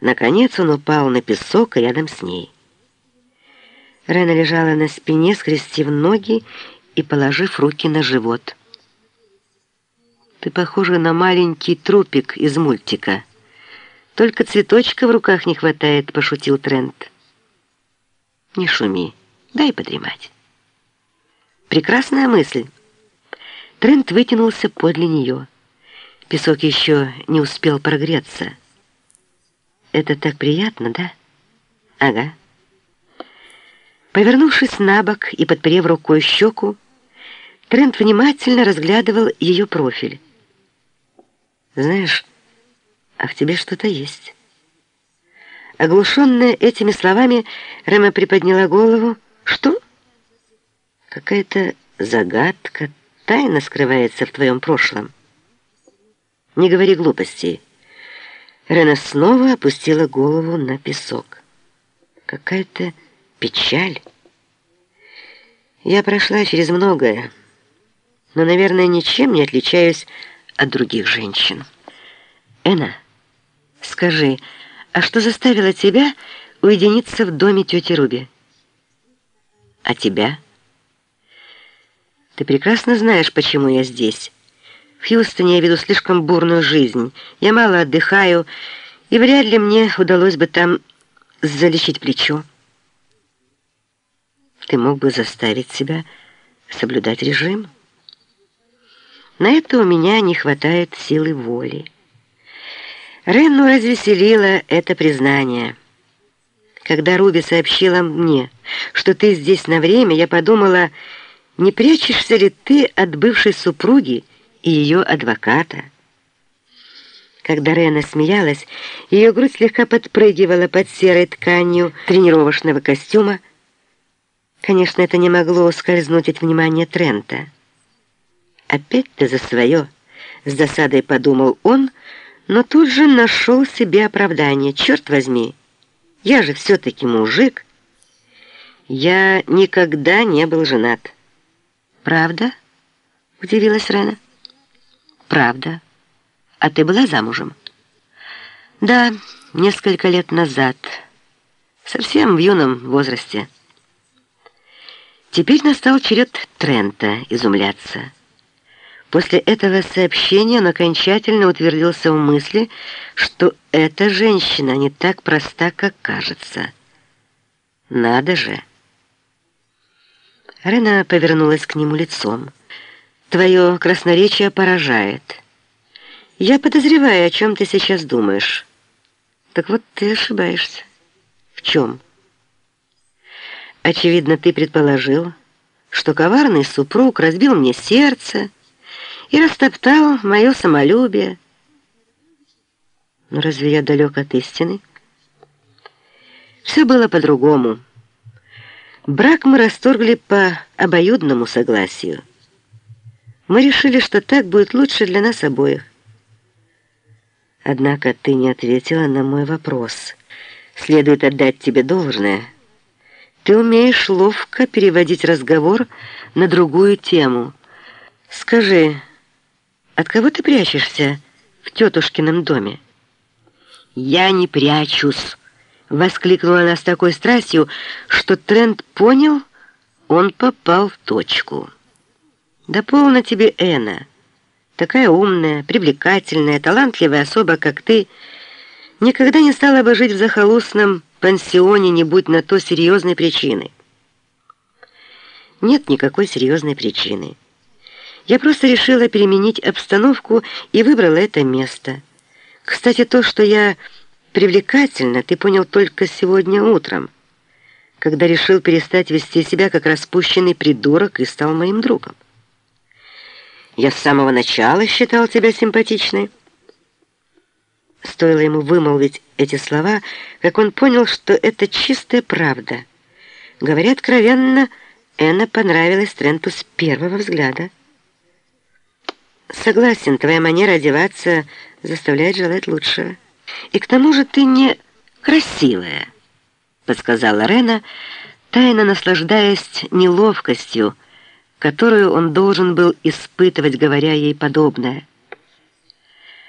Наконец он упал на песок рядом с ней. Рена лежала на спине, скрестив ноги и положив руки на живот. «Ты похожа на маленький трупик из мультика. Только цветочка в руках не хватает», — пошутил Трент. «Не шуми, дай подремать». «Прекрасная мысль». Трент вытянулся подле нее. Песок еще не успел прогреться. «Это так приятно, да?» «Ага». Повернувшись на бок и подперев рукой щеку, Трент внимательно разглядывал ее профиль. «Знаешь, а в тебе что-то есть». Оглушенная этими словами, Рема приподняла голову. «Что?» «Какая-то загадка, тайна скрывается в твоем прошлом». «Не говори глупостей». Рена снова опустила голову на песок. «Какая-то печаль». «Я прошла через многое» но, наверное, ничем не отличаюсь от других женщин. Эна, скажи, а что заставило тебя уединиться в доме тети Руби? А тебя? Ты прекрасно знаешь, почему я здесь. В Хьюстоне я веду слишком бурную жизнь. Я мало отдыхаю, и вряд ли мне удалось бы там залечить плечо. Ты мог бы заставить себя соблюдать режим. На это у меня не хватает силы воли. Ренну развеселило это признание. Когда Руби сообщила мне, что ты здесь на время, я подумала, не прячешься ли ты от бывшей супруги и ее адвоката? Когда Рена смеялась, ее грудь слегка подпрыгивала под серой тканью тренировочного костюма. Конечно, это не могло ускользнуть от внимания Трента. «Опять ты за свое!» — с досадой подумал он, но тут же нашел себе оправдание. «Черт возьми! Я же все-таки мужик!» «Я никогда не был женат». «Правда?» — удивилась Рена. «Правда. А ты была замужем?» «Да, несколько лет назад. Совсем в юном возрасте». Теперь настал черед Трента изумляться. После этого сообщения он окончательно утвердился в мысли, что эта женщина не так проста, как кажется. Надо же. Рена повернулась к нему лицом. Твое красноречие поражает. Я подозреваю, о чем ты сейчас думаешь. Так вот ты ошибаешься. В чем? Очевидно, ты предположил, что коварный супруг разбил мне сердце, и растоптал мое самолюбие. Но разве я далек от истины? Все было по-другому. Брак мы расторгли по обоюдному согласию. Мы решили, что так будет лучше для нас обоих. Однако ты не ответила на мой вопрос. Следует отдать тебе должное. Ты умеешь ловко переводить разговор на другую тему. Скажи, от кого ты прячешься в тетушкином доме?» «Я не прячусь!» — воскликнула она с такой страстью, что Трент понял, он попал в точку. «Да полно тебе, Эна! Такая умная, привлекательная, талантливая особа, как ты, никогда не стала бы жить в захолустном пансионе, не будь на то серьезной причины». «Нет никакой серьезной причины». Я просто решила переменить обстановку и выбрала это место. Кстати, то, что я привлекательна, ты понял только сегодня утром, когда решил перестать вести себя как распущенный придурок и стал моим другом. Я с самого начала считал тебя симпатичной. Стоило ему вымолвить эти слова, как он понял, что это чистая правда. Говоря откровенно, Энна понравилась Тренту с первого взгляда. Согласен, твоя манера одеваться заставляет желать лучшего. И к тому же ты не красивая, подсказала Рена, тайно наслаждаясь неловкостью, которую он должен был испытывать, говоря ей подобное.